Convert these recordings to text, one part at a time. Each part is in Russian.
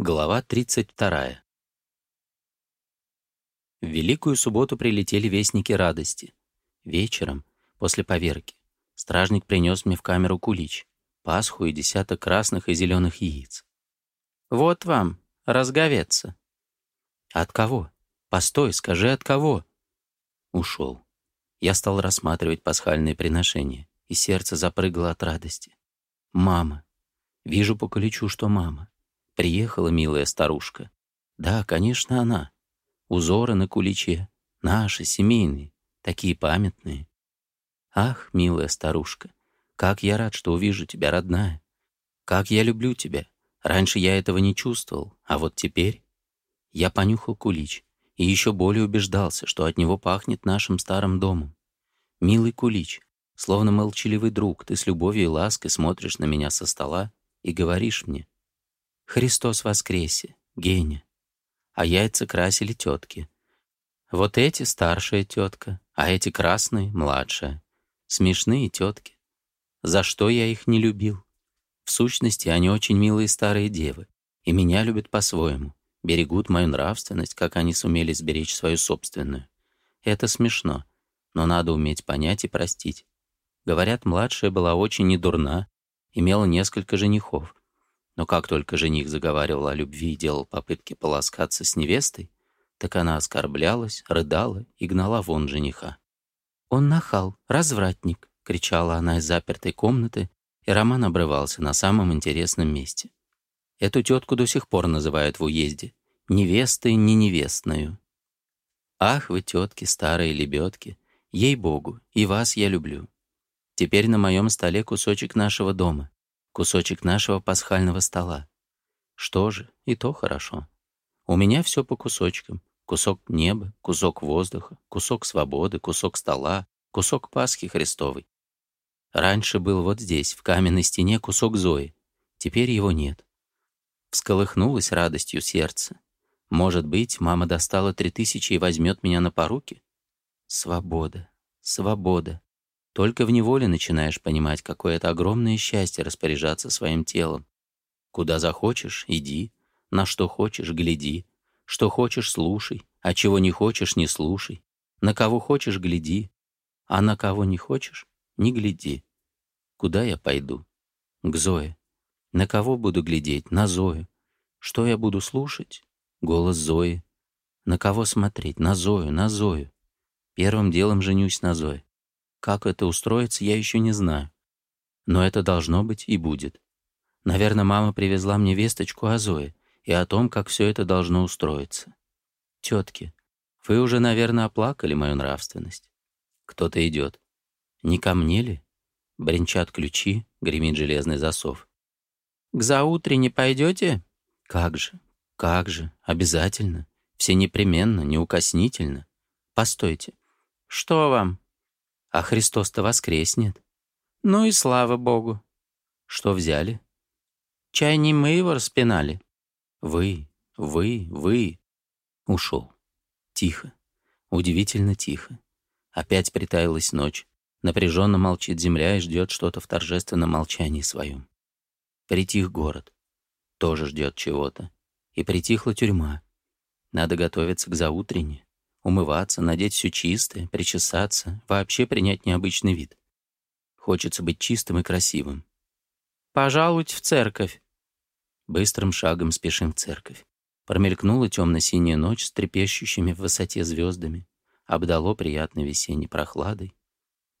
Глава 32. В Великую Субботу прилетели вестники радости. Вечером, после поверки, стражник принес мне в камеру кулич, пасху и десяток красных и зеленых яиц. «Вот вам, разговеться». «От кого? Постой, скажи, от кого?» Ушел. Я стал рассматривать пасхальные приношения, и сердце запрыгало от радости. «Мама! Вижу по куличу, что мама!» Приехала милая старушка. Да, конечно, она. Узоры на куличе. Наши, семейные. Такие памятные. Ах, милая старушка, как я рад, что увижу тебя, родная. Как я люблю тебя. Раньше я этого не чувствовал, а вот теперь... Я понюхал кулич и еще более убеждался, что от него пахнет нашим старым домом. Милый кулич, словно молчаливый друг, ты с любовью и лаской смотришь на меня со стола и говоришь мне — Христос воскресе, гений, А яйца красили тетки. Вот эти старшая тетка, а эти красные — младшая. Смешные тетки. За что я их не любил? В сущности, они очень милые старые девы, и меня любят по-своему, берегут мою нравственность, как они сумели сберечь свою собственную. Это смешно, но надо уметь понять и простить. Говорят, младшая была очень недурна, имела несколько женихов, но как только жених заговаривал о любви и делал попытки полоскаться с невестой, так она оскорблялась, рыдала и гнала вон жениха. «Он нахал, развратник!» — кричала она из запертой комнаты, и роман обрывался на самом интересном месте. Эту тетку до сих пор называют в уезде невестой не невестную. Ах вы, тетки, старые лебедки, ей-богу, и вас я люблю. Теперь на моем столе кусочек нашего дома кусочек нашего пасхального стола. Что же, и то хорошо. У меня все по кусочкам. Кусок неба, кусок воздуха, кусок свободы, кусок стола, кусок Пасхи Христовой. Раньше был вот здесь, в каменной стене, кусок Зои. Теперь его нет. Всколыхнулось радостью сердце. Может быть, мама достала три тысячи и возьмет меня на поруки? Свобода, свобода. Только в неволе начинаешь понимать, какое это огромное счастье распоряжаться своим телом. Куда захочешь — иди, на что хочешь — гляди, что хочешь — слушай, а чего не хочешь — не слушай, на кого хочешь — гляди, а на кого не хочешь — не гляди. Куда я пойду? К Зое. На кого буду глядеть? На Зою. Что я буду слушать? Голос Зои. На кого смотреть? На Зою, на Зою. Первым делом женюсь на Зое. Как это устроится, я еще не знаю. Но это должно быть и будет. Наверное, мама привезла мне весточку о Зое и о том, как все это должно устроиться. Тетки, вы уже, наверное, оплакали мою нравственность. Кто-то идет. Не ко мне ли? Бренчат ключи, гремит железный засов. К заутре не пойдете? Как же, как же, обязательно. Все непременно, неукоснительно. Постойте. Что вам? а Христос-то воскреснет. Ну и слава Богу. Что взяли? Чай не мы его распинали. Вы, вы, вы. Ушел. Тихо. Удивительно тихо. Опять притаилась ночь. Напряженно молчит земля и ждет что-то в торжественном молчании своем. Притих город. Тоже ждет чего-то. И притихла тюрьма. Надо готовиться к заутренне. Умываться, надеть все чистое, причесаться, вообще принять необычный вид. Хочется быть чистым и красивым. «Пожалуйте в церковь!» Быстрым шагом спешим в церковь. Промелькнула темно-синяя ночь с трепещущими в высоте звездами, обдало приятной весенней прохладой,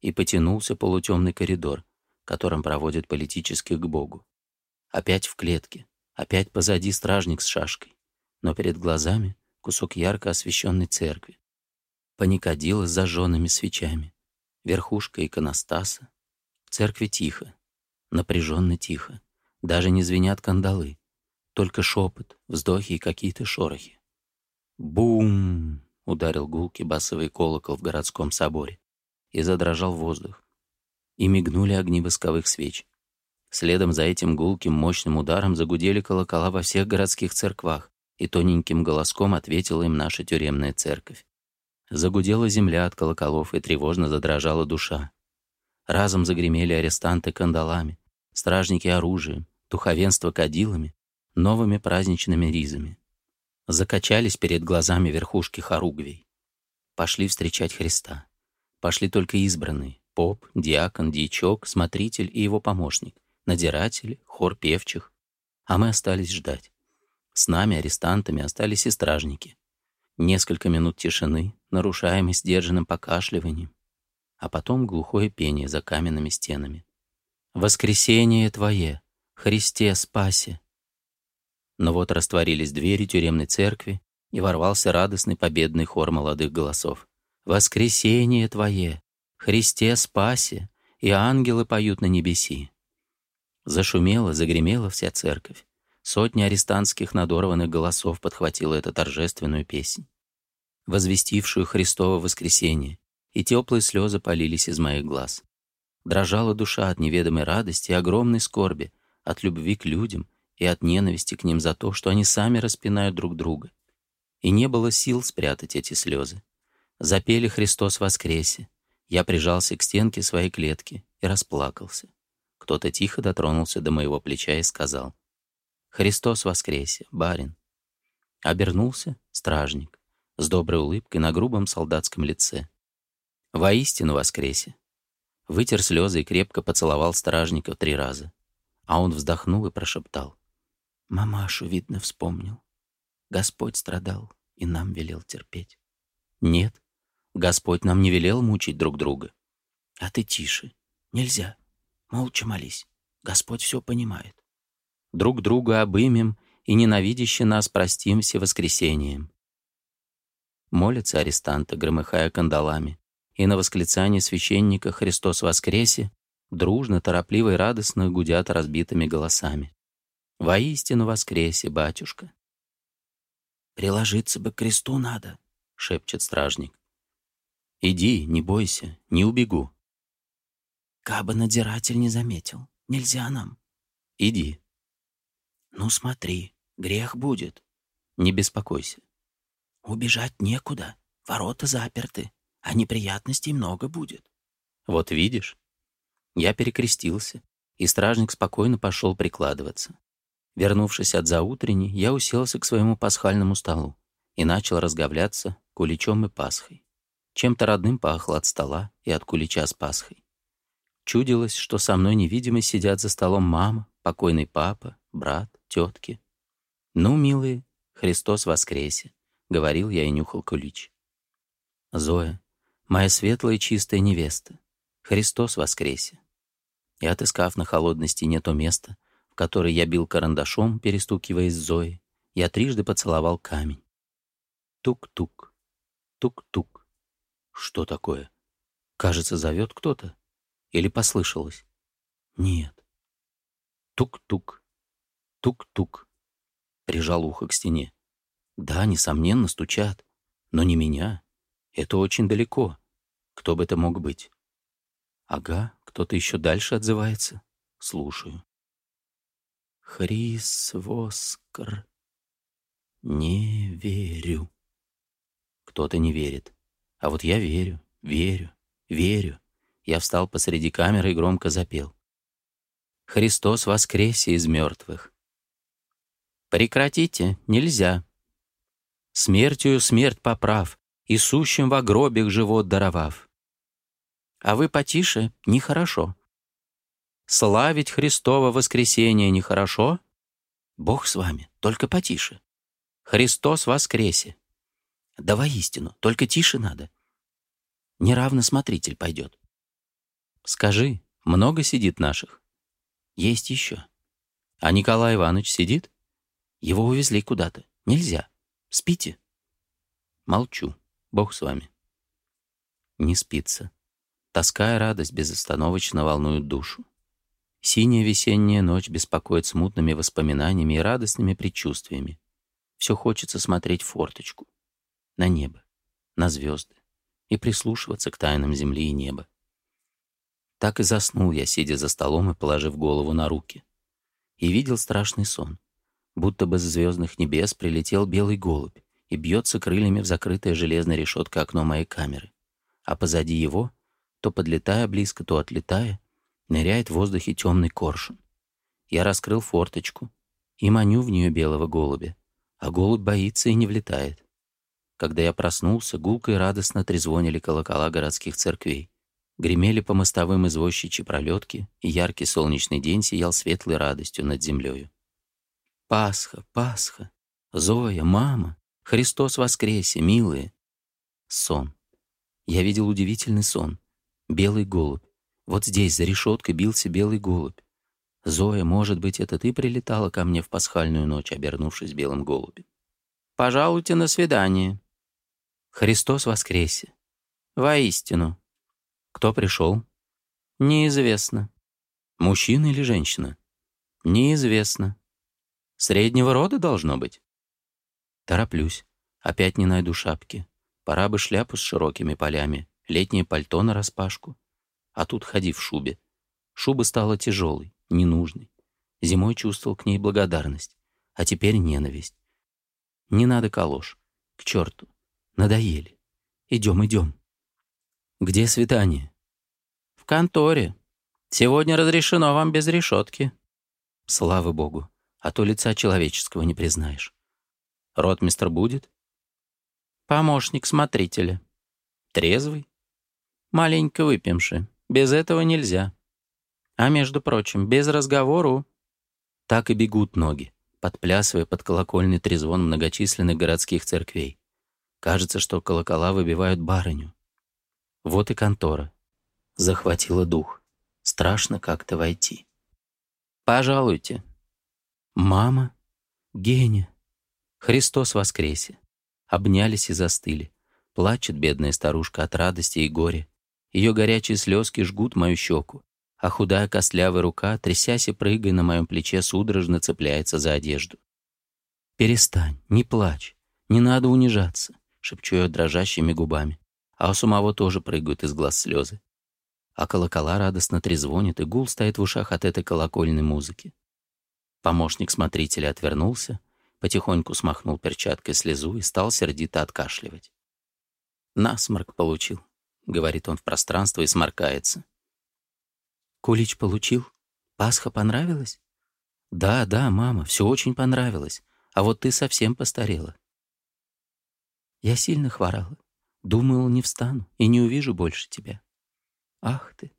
и потянулся полутемный коридор, которым проводят политических к Богу. Опять в клетке, опять позади стражник с шашкой, но перед глазами кусок ярко освещенной церкви, паникадила с зажженными свечами, верхушка иконостаса. В церкви тихо, напряженно тихо, даже не звенят кандалы, только шепот, вздохи и какие-то шорохи. «Бум!» — ударил гулкий басовый колокол в городском соборе, и задрожал воздух. И мигнули огни восковых свеч. Следом за этим гулким мощным ударом загудели колокола во всех городских церквах, и тоненьким голоском ответила им наша тюремная церковь. Загудела земля от колоколов и тревожно задрожала душа. Разом загремели арестанты кандалами, стражники оружием, духовенство кадилами, новыми праздничными ризами. Закачались перед глазами верхушки хоругвей. Пошли встречать Христа. Пошли только избранные — поп, диакон, дьячок, смотритель и его помощник, надиратель, хор певчих. А мы остались ждать. С нами, арестантами, остались и стражники. Несколько минут тишины, нарушаемой сдержанным покашливанием, а потом глухое пение за каменными стенами. «Воскресение Твое! Христе спаси!» Но вот растворились двери тюремной церкви, и ворвался радостный победный хор молодых голосов. «Воскресение Твое! Христе спаси! И ангелы поют на небеси!» Зашумела, загремела вся церковь. Сотни арестантских надорванных голосов подхватила эту торжественную песнь, возвестившую Христово воскресение, и теплые слезы полились из моих глаз. Дрожала душа от неведомой радости и огромной скорби, от любви к людям и от ненависти к ним за то, что они сами распинают друг друга. И не было сил спрятать эти слезы. Запели «Христос воскресе». Я прижался к стенке своей клетки и расплакался. Кто-то тихо дотронулся до моего плеча и сказал — Христос воскресе, барин. Обернулся стражник с доброй улыбкой на грубом солдатском лице. Воистину воскресе. Вытер слезы и крепко поцеловал стражника три раза. А он вздохнул и прошептал. Мамашу, видно, вспомнил. Господь страдал и нам велел терпеть. Нет, Господь нам не велел мучить друг друга. А ты тише. Нельзя. Молча молись. Господь все понимает друг друга обымем и ненавидяще нас простимся воскресением. Молятся арестанты, громыхая кандалами, и на восклицание священника «Христос воскресе» дружно, торопливо и радостно гудят разбитыми голосами. «Воистину воскресе, батюшка!» «Приложиться бы к кресту надо», — шепчет стражник. «Иди, не бойся, не убегу». «Кабы надзиратель не заметил, нельзя нам». «Иди», «Ну смотри, грех будет». «Не беспокойся». «Убежать некуда, ворота заперты, а неприятностей много будет». «Вот видишь?» Я перекрестился, и стражник спокойно пошел прикладываться. Вернувшись от заутренней, я уселся к своему пасхальному столу и начал разговляться куличом и пасхой. Чем-то родным пахло от стола и от кулича с пасхой. Чудилось, что со мной невидимо сидят за столом мама, покойный папа, брат, тетки. «Ну, милые, Христос воскресе!» — говорил я и нюхал кулич. «Зоя, моя светлая и чистая невеста, Христос воскресе!» И отыскав на холодной стене то место, в которое я бил карандашом, перестукиваясь с Зоей, я трижды поцеловал камень. Тук-тук, тук-тук. Что такое? Кажется, зовет кто-то? Или послышалось? Нет. Тук-тук, Тук-тук. Прижал ухо к стене. Да, несомненно, стучат. Но не меня. Это очень далеко. Кто бы это мог быть? Ага, кто-то еще дальше отзывается. Слушаю. Хрис Воскр. Не верю. Кто-то не верит. А вот я верю, верю, верю. Я встал посреди камеры и громко запел. «Христос воскресе из мертвых! Прекратите, нельзя. Смертью смерть поправ, и сущим во гробик живот даровав. А вы потише, нехорошо. Славить Христово воскресение нехорошо? Бог с вами, только потише. Христос воскресе. Да воистину, только тише надо. Неравно смотритель пойдет. Скажи, много сидит наших? Есть еще. А Николай Иванович сидит? Его увезли куда-то. Нельзя. Спите?» «Молчу. Бог с вами». Не спится. Тоска и радость безостановочно волнуют душу. Синяя весенняя ночь беспокоит смутными воспоминаниями и радостными предчувствиями. Все хочется смотреть в форточку, на небо, на звезды и прислушиваться к тайнам земли и неба. Так и заснул я, сидя за столом и положив голову на руки. И видел страшный сон. Будто бы с звездных небес прилетел белый голубь и бьется крыльями в закрытое железной решеткой окно моей камеры. А позади его, то подлетая близко, то отлетая, ныряет в воздухе темный коршун. Я раскрыл форточку и маню в нее белого голубя, а голубь боится и не влетает. Когда я проснулся, гулко и радостно трезвонили колокола городских церквей. Гремели по мостовым извозчичьи пролетки, и яркий солнечный день сиял светлой радостью над землею. Пасха, Пасха, Зоя, мама, Христос воскресе, милые. Сон. Я видел удивительный сон. Белый голубь. Вот здесь, за решеткой, бился белый голубь. Зоя, может быть, это ты прилетала ко мне в пасхальную ночь, обернувшись белым голубем? Пожалуйте на свидание. Христос воскресе. Воистину. Кто пришел? Неизвестно. Мужчина или женщина? Неизвестно. Среднего рода должно быть. Тороплюсь. Опять не найду шапки. Пора бы шляпу с широкими полями, летнее пальто на распашку. А тут ходи в шубе. Шуба стала тяжелой, ненужной. Зимой чувствовал к ней благодарность, а теперь ненависть. Не надо калош. К черту. Надоели. Идем, идем. Где свидание? В конторе. Сегодня разрешено вам без решетки. Слава богу а то лица человеческого не признаешь. Ротмистр будет? Помощник смотрителя. Трезвый? Маленько выпьемши. Без этого нельзя. А между прочим, без разговору... Так и бегут ноги, подплясывая под колокольный трезвон многочисленных городских церквей. Кажется, что колокола выбивают барыню. Вот и контора. Захватила дух. Страшно как-то войти. «Пожалуйте», Мама, Геня, Христос воскресе. Обнялись и застыли. Плачет бедная старушка от радости и горя. Ее горячие слезки жгут мою щеку, а худая костлявая рука, трясясь и прыгая на моем плече, судорожно цепляется за одежду. «Перестань, не плачь, не надо унижаться», — шепчу я дрожащими губами. А у самого тоже прыгают из глаз слезы. А колокола радостно трезвонят, и гул стоит в ушах от этой колокольной музыки. Помощник смотрителя отвернулся, потихоньку смахнул перчаткой слезу и стал сердито откашливать. «Насморк получил», — говорит он в пространство и сморкается. «Кулич получил? Пасха понравилась?» «Да, да, мама, все очень понравилось. А вот ты совсем постарела». «Я сильно хворала. Думала, не встану и не увижу больше тебя». «Ах ты!»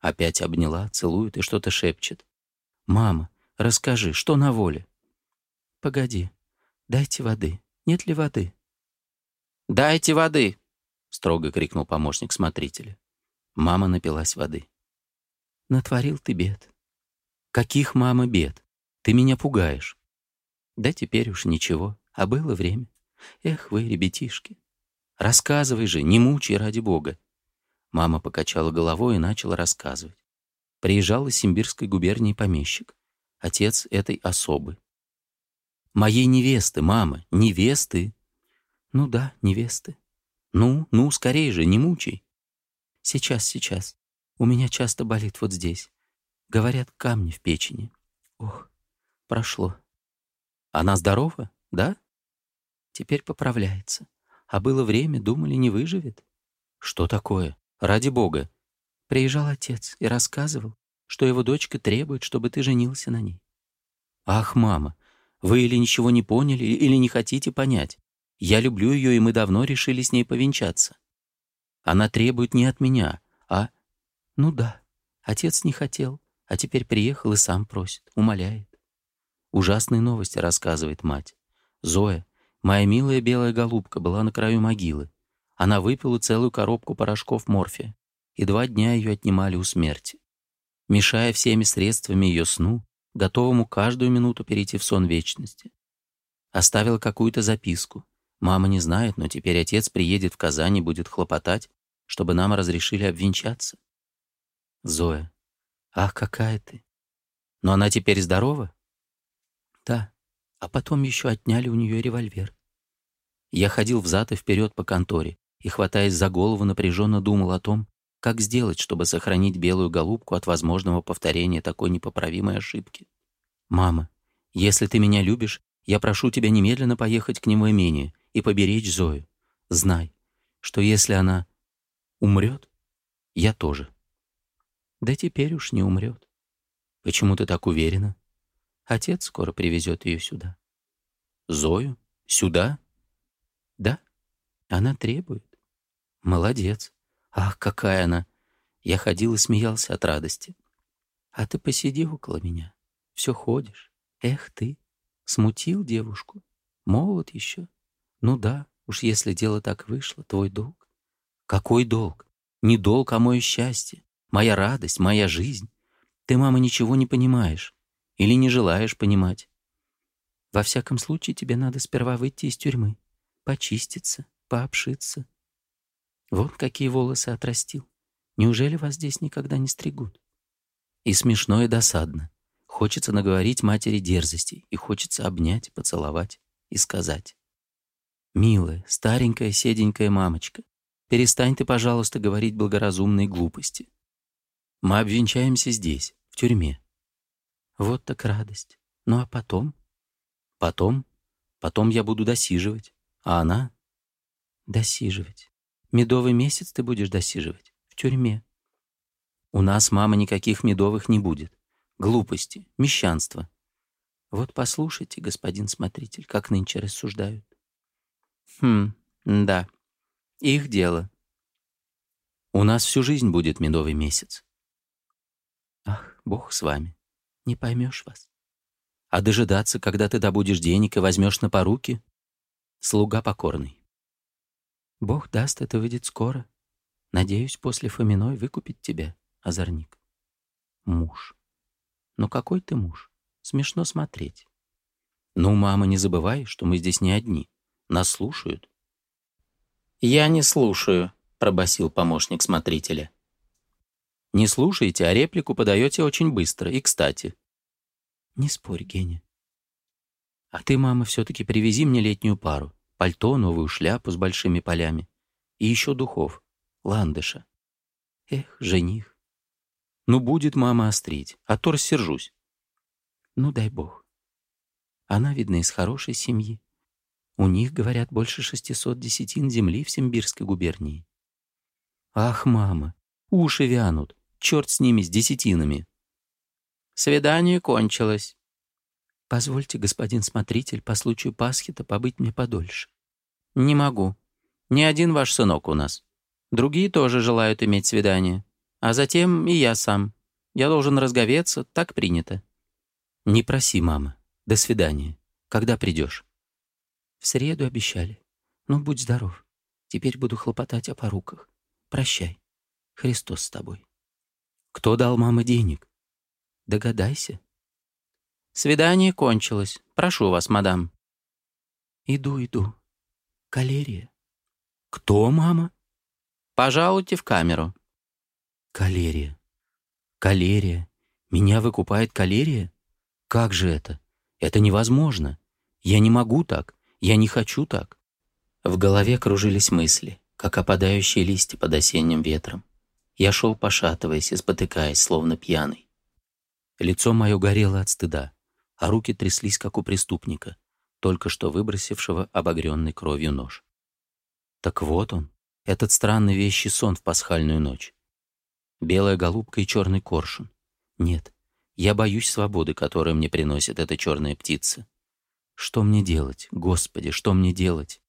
Опять обняла, целует и что-то шепчет. «Мама, Расскажи, что на воле?» «Погоди. Дайте воды. Нет ли воды?» «Дайте воды!» — строго крикнул помощник смотрителя. Мама напилась воды. «Натворил ты бед». «Каких, мама, бед? Ты меня пугаешь». «Да теперь уж ничего, а было время. Эх вы, ребятишки. Рассказывай же, не мучай ради бога». Мама покачала головой и начала рассказывать. Приезжал из Симбирской губернии помещик отец этой особы. «Моей невесты, мама, невесты!» «Ну да, невесты. Ну, ну, скорее же, не мучай!» «Сейчас, сейчас. У меня часто болит вот здесь. Говорят, камни в печени. Ох, прошло. Она здорова, да? Теперь поправляется. А было время, думали, не выживет. Что такое? Ради бога. Приезжал отец и рассказывал что его дочка требует, чтобы ты женился на ней. Ах, мама, вы или ничего не поняли, или не хотите понять. Я люблю ее, и мы давно решили с ней повенчаться. Она требует не от меня, а... Ну да, отец не хотел, а теперь приехал и сам просит, умоляет. Ужасные новости рассказывает мать. Зоя, моя милая белая голубка, была на краю могилы. Она выпила целую коробку порошков морфия, и два дня ее отнимали у смерти мешая всеми средствами ее сну, готовому каждую минуту перейти в сон вечности. Оставил какую-то записку. Мама не знает, но теперь отец приедет в Казань и будет хлопотать, чтобы нам разрешили обвенчаться. Зоя. Ах, какая ты. Но она теперь здорова? Да. А потом еще отняли у нее револьвер. Я ходил взад и вперед по конторе и, хватаясь за голову, напряженно думал о том, как сделать, чтобы сохранить белую голубку от возможного повторения такой непоправимой ошибки? «Мама, если ты меня любишь, я прошу тебя немедленно поехать к ним в имение и поберечь Зою. Знай, что если она умрет, я тоже». «Да теперь уж не умрет». «Почему ты так уверена?» «Отец скоро привезет ее сюда». «Зою? Сюда?» «Да, она требует». «Молодец. Ах, какая она! Я ходил и смеялся от радости. А ты посиди около меня. Все ходишь. Эх ты! Смутил девушку. Молод еще. Ну да, уж если дело так вышло, твой долг. Какой долг? Не долг, а мое счастье. Моя радость, моя жизнь. Ты, мама, ничего не понимаешь. Или не желаешь понимать. Во всяком случае, тебе надо сперва выйти из тюрьмы. Почиститься, пообшиться, вот какие волосы отрастил. Неужели вас здесь никогда не стригут? И смешно, и досадно. Хочется наговорить матери дерзостей, и хочется обнять, поцеловать и сказать. «Милая, старенькая, седенькая мамочка, перестань ты, пожалуйста, говорить благоразумные глупости. Мы обвенчаемся здесь, в тюрьме». Вот так радость. Ну а потом? Потом? Потом я буду досиживать. А она? Досиживать. Медовый месяц ты будешь досиживать? В тюрьме. У нас, мама, никаких медовых не будет. Глупости, мещанство. Вот послушайте, господин смотритель, как нынче рассуждают. Хм, да. Их дело. У нас всю жизнь будет медовый месяц. Ах, бог с вами. Не поймешь вас. А дожидаться, когда ты добудешь денег и возьмешь на поруки? Слуга покорный. Бог даст это выйдет скоро. Надеюсь, после Фоминой выкупить тебя, озорник. Муж. Ну какой ты муж? Смешно смотреть. Ну, мама, не забывай, что мы здесь не одни. Нас слушают. Я не слушаю, пробасил помощник смотрителя. Не слушаете, а реплику подаете очень быстро и кстати. Не спорь, Геня. А ты, мама, все-таки привези мне летнюю пару пальто, новую шляпу с большими полями и еще духов, ландыша. Эх, жених. Ну, будет мама острить, а то рассержусь. Ну, дай бог. Она, видно, из хорошей семьи. У них, говорят, больше 600 десятин земли в Симбирской губернии. Ах, мама, уши вянут, черт с ними, с десятинами. Свидание кончилось. Позвольте, господин смотритель, по случаю Пасхи-то побыть мне подольше. «Не могу. Ни один ваш сынок у нас. Другие тоже желают иметь свидание. А затем и я сам. Я должен разговеться, так принято». «Не проси, мама. До свидания. Когда придешь?» «В среду обещали. Ну, будь здоров. Теперь буду хлопотать о поруках. Прощай. Христос с тобой». «Кто дал маме денег?» «Догадайся». «Свидание кончилось. Прошу вас, мадам». «Иду, иду. Калерия. Кто, мама? Пожалуйте в камеру. Калерия. Калерия. Меня выкупает калерия? Как же это? Это невозможно. Я не могу так. Я не хочу так. В голове кружились мысли, как опадающие листья под осенним ветром. Я шел, пошатываясь и спотыкаясь, словно пьяный. Лицо мое горело от стыда, а руки тряслись, как у преступника только что выбросившего обогренный кровью нож. Так вот он, этот странный вещий сон в пасхальную ночь. Белая голубка и черный коршун. Нет, я боюсь свободы, которую мне приносит эта черная птица. Что мне делать, Господи, что мне делать?